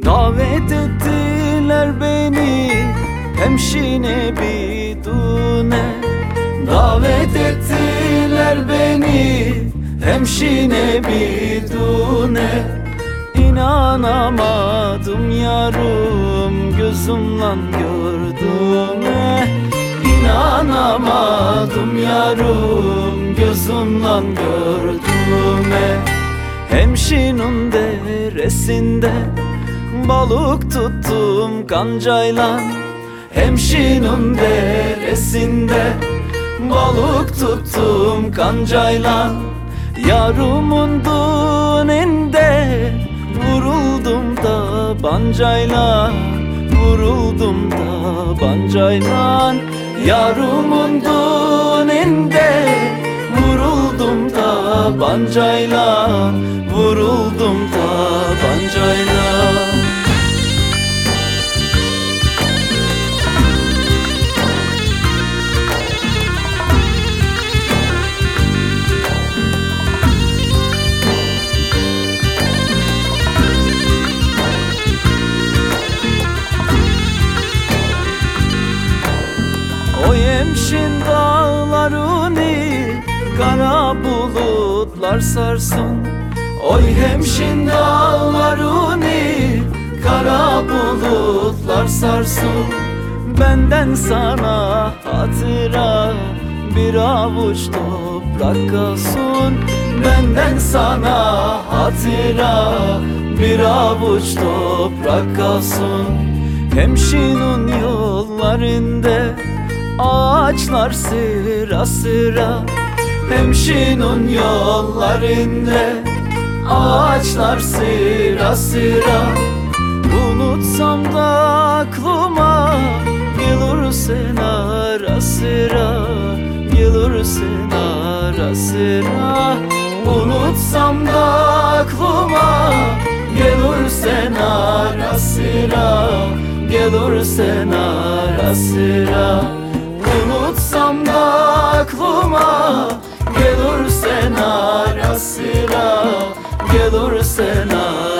Davet ettiler beni hemşine bidune. Davet ettiler beni hemşine bidune. İnanamadım yarım gözümle gördüğüme. İnanamadım yarım gözümle gördüğüme. Hemşinun deresinde balık tuttum kancayla. Hemşinin deresinde balık tuttum kancayla. Yarımın dönende vuruldum da bancayla. Vuruldum da bancayla. Yarımın dönende vuruldum da bancayla kara bulutlar sarsın. Oy hemşin dağlarını kara bulutlar sarsın. Benden sana hatıra bir avuç toprak kalsın. Benden sana hatıra bir avuç toprak kalsın. Hemşinin yollarında ağaçlar sıra sıra Hemşinin yollarında ağaçlar sıra sıra. Unutsam da aklıma gelirsin ara sıra Gelirsin ara sıra. Unutsam da aklıma gelirsin ara sıra Gelirsin ara sıra. Unutsam da aklıma sıra Gelirsin ara sıra